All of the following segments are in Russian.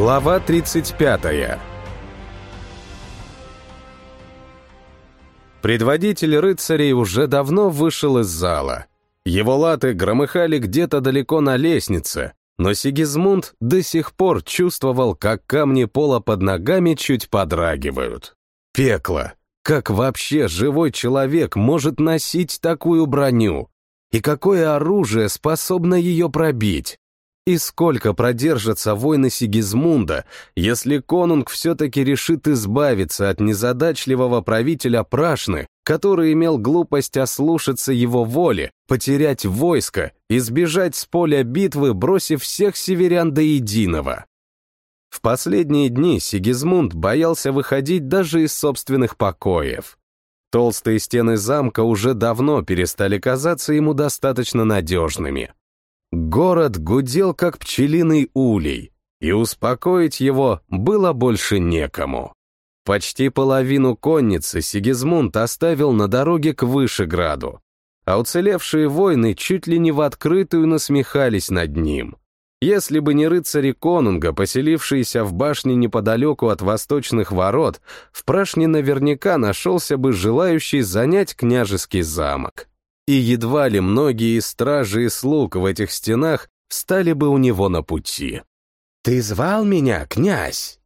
Глава 35 Предводитель рыцарей уже давно вышел из зала. Его латы громыхали где-то далеко на лестнице, но Сигизмунд до сих пор чувствовал, как камни пола под ногами чуть подрагивают. Пекло! Как вообще живой человек может носить такую броню? И какое оружие способно ее пробить? И сколько продержатся войны Сигизмунда, если конунг все-таки решит избавиться от незадачливого правителя Прашны, который имел глупость ослушаться его воли, потерять войско и сбежать с поля битвы, бросив всех северян до единого? В последние дни Сигизмунд боялся выходить даже из собственных покоев. Толстые стены замка уже давно перестали казаться ему достаточно надежными — Город гудел, как пчелиный улей, и успокоить его было больше некому. Почти половину конницы Сигизмунд оставил на дороге к Вышеграду, а уцелевшие воины чуть ли не в открытую насмехались над ним. Если бы не рыцари Конунга, поселившиеся в башне неподалеку от восточных ворот, в Прашне наверняка нашелся бы желающий занять княжеский замок и едва ли многие из стражи и слуг в этих стенах стали бы у него на пути. «Ты звал меня, князь?»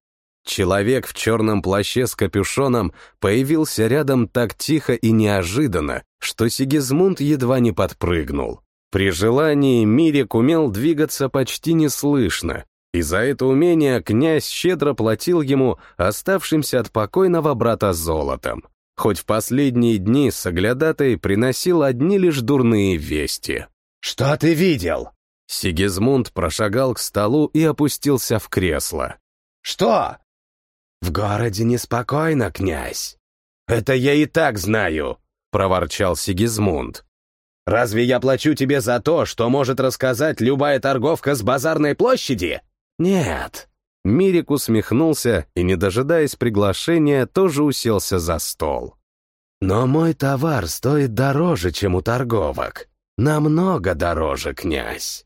Человек в черном плаще с капюшоном появился рядом так тихо и неожиданно, что Сигизмунд едва не подпрыгнул. При желании Мирик умел двигаться почти неслышно, и за это умение князь щедро платил ему оставшимся от покойного брата золотом хоть в последние дни соглядатай приносил одни лишь дурные вести. «Что ты видел?» Сигизмунд прошагал к столу и опустился в кресло. «Что?» «В городе неспокойно, князь». «Это я и так знаю», — проворчал Сигизмунд. «Разве я плачу тебе за то, что может рассказать любая торговка с базарной площади?» «Нет», Мирик усмехнулся и, не дожидаясь приглашения, тоже уселся за стол. «Но мой товар стоит дороже, чем у торговок. Намного дороже, князь».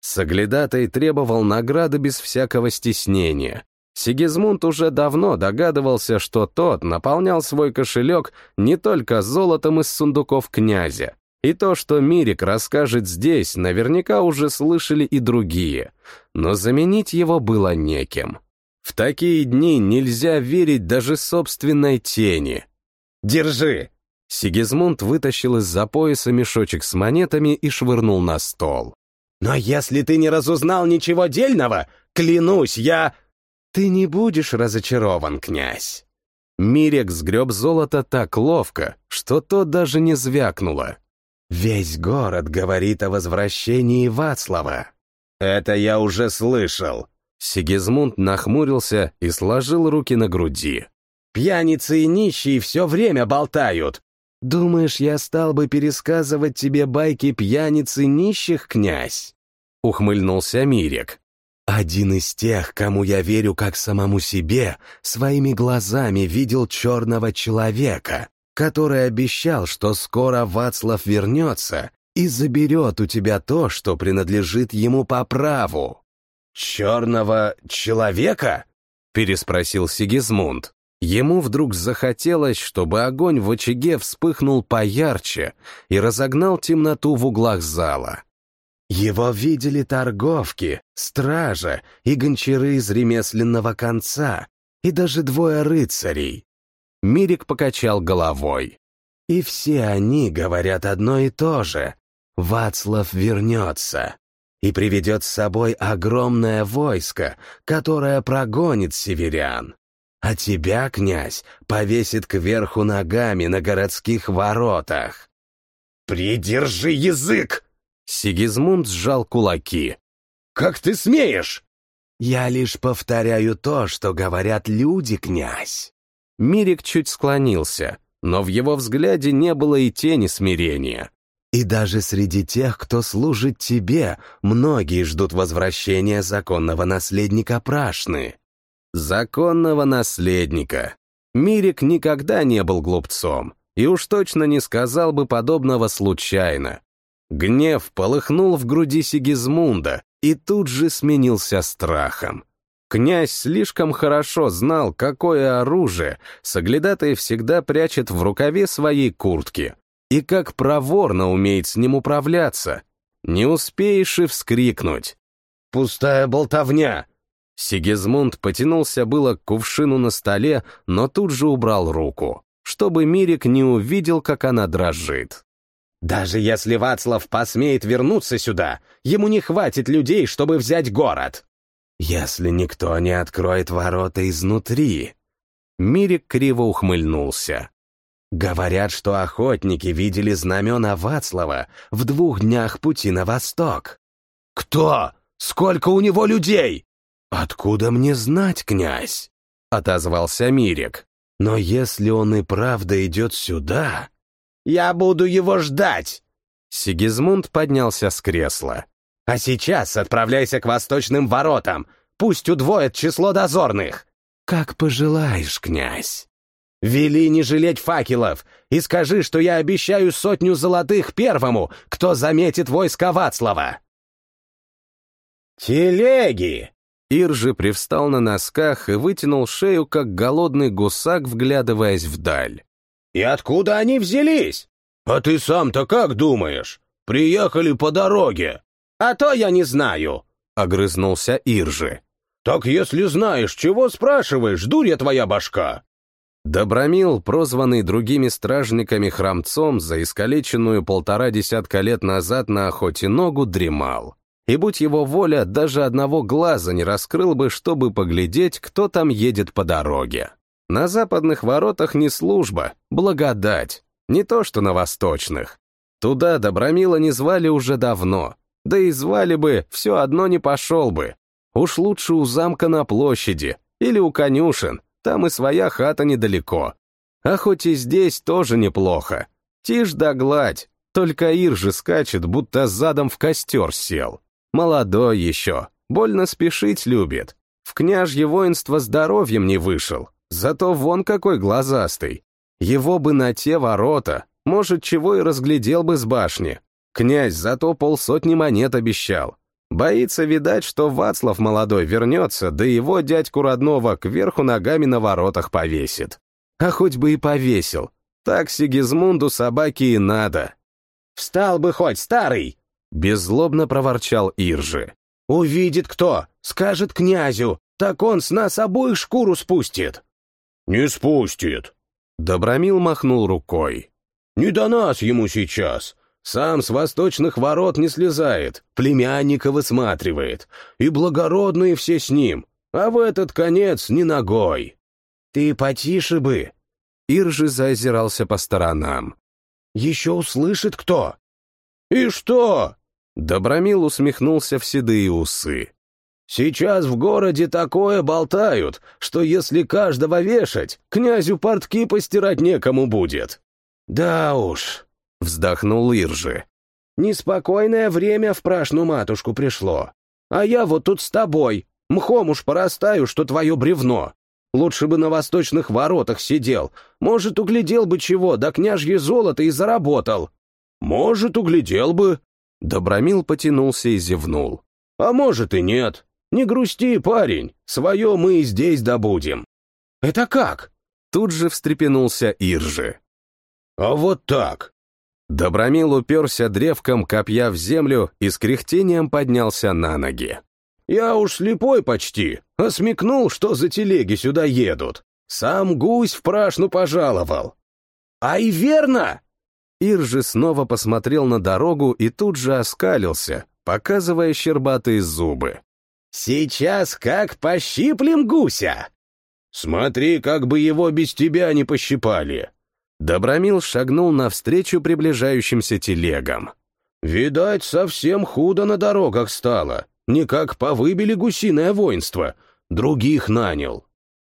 Соглядатай требовал награды без всякого стеснения. Сигизмунд уже давно догадывался, что тот наполнял свой кошелек не только золотом из сундуков князя, и то, что Мирик расскажет здесь, наверняка уже слышали и другие, но заменить его было неким. В такие дни нельзя верить даже собственной тени. «Держи!» Сигизмунд вытащил из-за пояса мешочек с монетами и швырнул на стол. «Но если ты не разузнал ничего дельного, клянусь, я...» «Ты не будешь разочарован, князь!» Мирек сгреб золото так ловко, что то даже не звякнуло. Весь город говорит о возвращении Вацлава. Это я уже слышал. Сигизмунд нахмурился и сложил руки на груди. Пьяницы и нищие все время болтают. Думаешь, я стал бы пересказывать тебе байки пьяниц и нищих, князь? Ухмыльнулся Мирик. Один из тех, кому я верю как самому себе, своими глазами видел черного человека, который обещал, что скоро Вацлав вернется и заберет у тебя то, что принадлежит ему по праву. «Черного человека?» — переспросил Сигизмунд. Ему вдруг захотелось, чтобы огонь в очаге вспыхнул поярче и разогнал темноту в углах зала. Его видели торговки, стража и гончары из ремесленного конца, и даже двое рыцарей. Мирик покачал головой. И все они говорят одно и то же. Вацлав вернется и приведет с собой огромное войско, которое прогонит северян. А тебя, князь, повесит кверху ногами на городских воротах. «Придержи язык!» Сигизмунд сжал кулаки. «Как ты смеешь?» «Я лишь повторяю то, что говорят люди, князь». Мирик чуть склонился, но в его взгляде не было и тени смирения. И даже среди тех, кто служит тебе, многие ждут возвращения законного наследника Прашны. Законного наследника. Мирик никогда не был глупцом, и уж точно не сказал бы подобного случайно. Гнев полыхнул в груди Сигизмунда и тут же сменился страхом. Князь слишком хорошо знал, какое оружие соглядатай всегда прячет в рукаве своей куртки, и как проворно умеет с ним управляться. Не успеешь и вскрикнуть. «Пустая болтовня!» Сигизмунд потянулся было к кувшину на столе, но тут же убрал руку, чтобы Мирик не увидел, как она дрожит. Даже если Вацлав посмеет вернуться сюда, ему не хватит людей, чтобы взять город. Если никто не откроет ворота изнутри. Мирик криво ухмыльнулся. Говорят, что охотники видели знамена Вацлава в двух днях пути на восток. Кто? Сколько у него людей? Откуда мне знать, князь? Отозвался Мирик. Но если он и правда идет сюда, я буду его ждать!» Сигизмунд поднялся с кресла. «А сейчас отправляйся к восточным воротам. Пусть удвоят число дозорных». «Как пожелаешь, князь». «Вели не жалеть факелов и скажи, что я обещаю сотню золотых первому, кто заметит войска Вацлава». «Телеги!» Иржи привстал на носках и вытянул шею, как голодный гусак, вглядываясь вдаль. И откуда они взялись? А ты сам-то как думаешь? Приехали по дороге. А то я не знаю, — огрызнулся Иржи. Так если знаешь, чего спрашиваешь, дурья твоя башка? Добромил, прозванный другими стражниками храмцом за искалеченную полтора десятка лет назад на охоте ногу, дремал. И будь его воля, даже одного глаза не раскрыл бы, чтобы поглядеть, кто там едет по дороге. На западных воротах не служба, благодать, не то что на восточных. Туда Добромила не звали уже давно, да и звали бы, все одно не пошел бы. Уж лучше у замка на площади или у конюшен, там и своя хата недалеко. А хоть и здесь тоже неплохо. Тишь да гладь, только Ир же скачет, будто задом в костер сел. Молодой еще, больно спешить любит. В княжье воинство здоровьем не вышел, Зато вон какой глазастый. Его бы на те ворота, может, чего и разглядел бы с башни. Князь зато полсотни монет обещал. Боится, видать, что Вацлав молодой вернется, да его дядьку родного кверху ногами на воротах повесит. А хоть бы и повесил. Так Сигизмунду собаки и надо. «Встал бы хоть, старый!» Беззлобно проворчал Иржи. «Увидит кто, скажет князю, так он с нас обоих шкуру спустит». «Не спустит!» Добромил махнул рукой. «Не до нас ему сейчас. Сам с восточных ворот не слезает, племянника высматривает. И благородные все с ним, а в этот конец не ногой. Ты потише бы!» Иржи заозирался по сторонам. «Еще услышит кто?» «И что?» Добромил усмехнулся в седые усы. Сейчас в городе такое болтают, что если каждого вешать, князю портки постирать некому будет. Да уж, вздохнул Иржи. Неспокойное время в прашну матушку пришло. А я вот тут с тобой, мхом уж порастаю, что твое бревно. Лучше бы на восточных воротах сидел. Может, углядел бы чего, да княжье золото и заработал. Может, углядел бы. Добромил потянулся и зевнул. А может и нет. «Не грусти, парень, свое мы и здесь добудем». «Это как?» Тут же встрепенулся Иржи. «А вот так». Добромил уперся древком копья в землю и с кряхтением поднялся на ноги. «Я уж слепой почти, а смекнул, что за телеги сюда едут. Сам гусь в прашну пожаловал». «Ай, верно!» Иржи снова посмотрел на дорогу и тут же оскалился, показывая щербатые зубы. Сейчас как пощиплем гуся!» «Смотри, как бы его без тебя не пощипали!» Добромил шагнул навстречу приближающимся телегам. «Видать, совсем худо на дорогах стало. Никак повыбили гусиное воинство. Других нанял».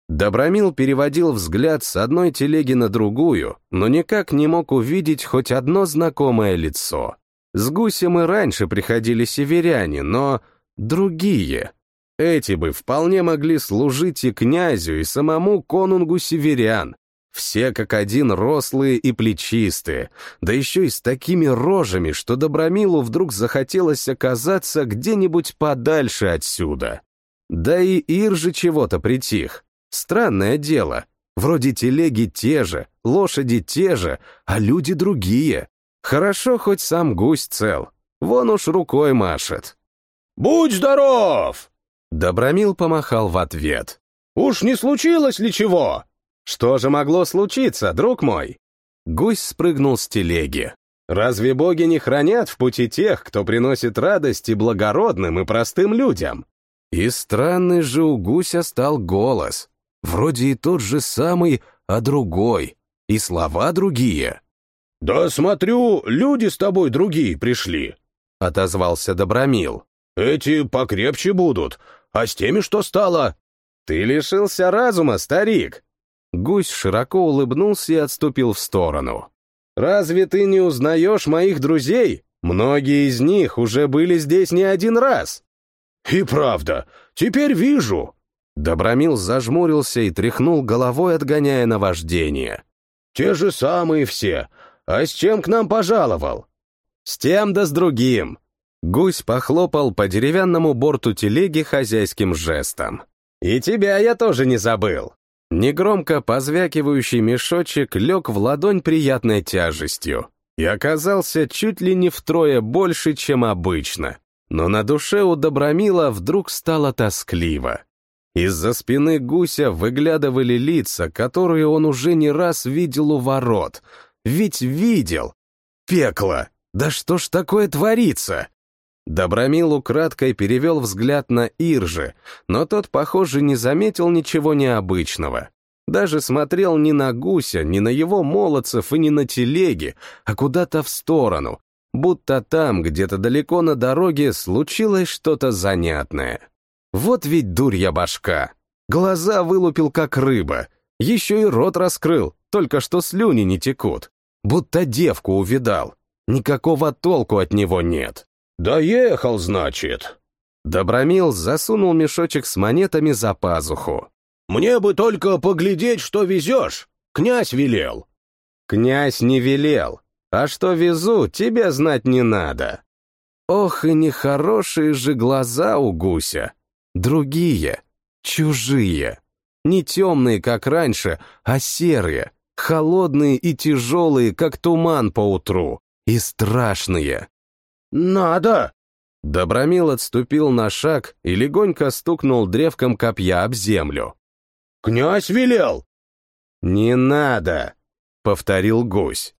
Добромил переводил взгляд с одной телеги на другую, но никак не мог увидеть хоть одно знакомое лицо. С гусем и раньше приходили северяне, но другие. Эти бы вполне могли служить и князю, и самому конунгу северян. Все как один рослые и плечистые, да еще и с такими рожами, что Добромилу вдруг захотелось оказаться где-нибудь подальше отсюда. Да и Ир же чего-то притих. Странное дело. Вроде телеги те же, лошади те же, а люди другие. Хорошо, хоть сам гусь цел. Вон уж рукой машет. «Будь здоров!» Добромил помахал в ответ. «Уж не случилось ли чего?» «Что же могло случиться, друг мой?» Гусь спрыгнул с телеги. «Разве боги не хранят в пути тех, кто приносит радость и благородным и простым людям?» И странный же у гуся стал голос. Вроде и тот же самый, а другой. И слова другие. «Да смотрю, люди с тобой другие пришли», — отозвался Добромил. «Эти покрепче будут, а с теми что стало?» «Ты лишился разума, старик!» Гусь широко улыбнулся и отступил в сторону. «Разве ты не узнаешь моих друзей? Многие из них уже были здесь не один раз». «И правда, теперь вижу!» Добромил зажмурился и тряхнул головой, отгоняя наваждение. «Те же самые все. А с чем к нам пожаловал?» «С тем да с другим». Гусь похлопал по деревянному борту телеги хозяйским жестом. «И тебя я тоже не забыл». Негромко позвякивающий мешочек лег в ладонь приятной тяжестью и оказался чуть ли не втрое больше, чем обычно. Но на душе у Добромила вдруг стало тоскливо. Из-за спины гуся выглядывали лица, которые он уже не раз видел у ворот. Ведь видел! Пекло! Да что ж такое творится? Добромил украдкой перевел взгляд на Иржи, но тот, похоже, не заметил ничего необычного. Даже смотрел не на гуся, не на его молодцев и не на телеги, а куда-то в сторону, будто там, где-то далеко на дороге, случилось что-то занятное. Вот ведь дурья башка. Глаза вылупил, как рыба. Еще и рот раскрыл, только что слюни не текут. Будто девку увидал. Никакого толку от него нет. «Доехал, значит?» Добромил засунул мешочек с монетами за пазуху. «Мне бы только поглядеть, что везешь. Князь велел». «Князь не велел. А что везу, тебе знать не надо». Ох, и нехорошие же глаза у гуся. Другие, чужие. Не темные, как раньше, а серые, холодные и тяжелые, как туман по утру, и страшные. «Надо!» Добромил отступил на шаг и легонько стукнул древком копья об землю. «Князь велел!» «Не надо!» — повторил гусь.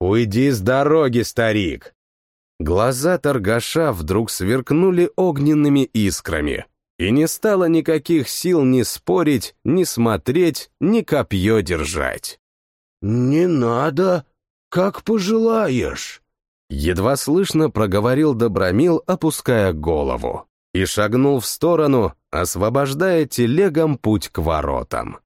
«Уйди с дороги, старик!» Глаза торгаша вдруг сверкнули огненными искрами, и не стало никаких сил ни спорить, ни смотреть, ни копье держать. «Не надо, как пожелаешь!» Едва слышно проговорил Добромил, опуская голову, и шагнул в сторону, освобождая телегам путь к воротам.